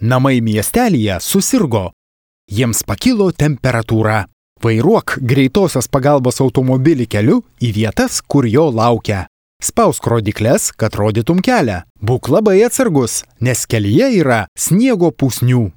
namai miestelėje susirgo. Jiems pakilo temperatūra. Vairuok greitosios pagalbos automobilį keliu į vietas, kur jo laukia. Spausk rodikles, kad rodytum kelią. Būk labai atsargus, nes kelyje yra sniego pusnių.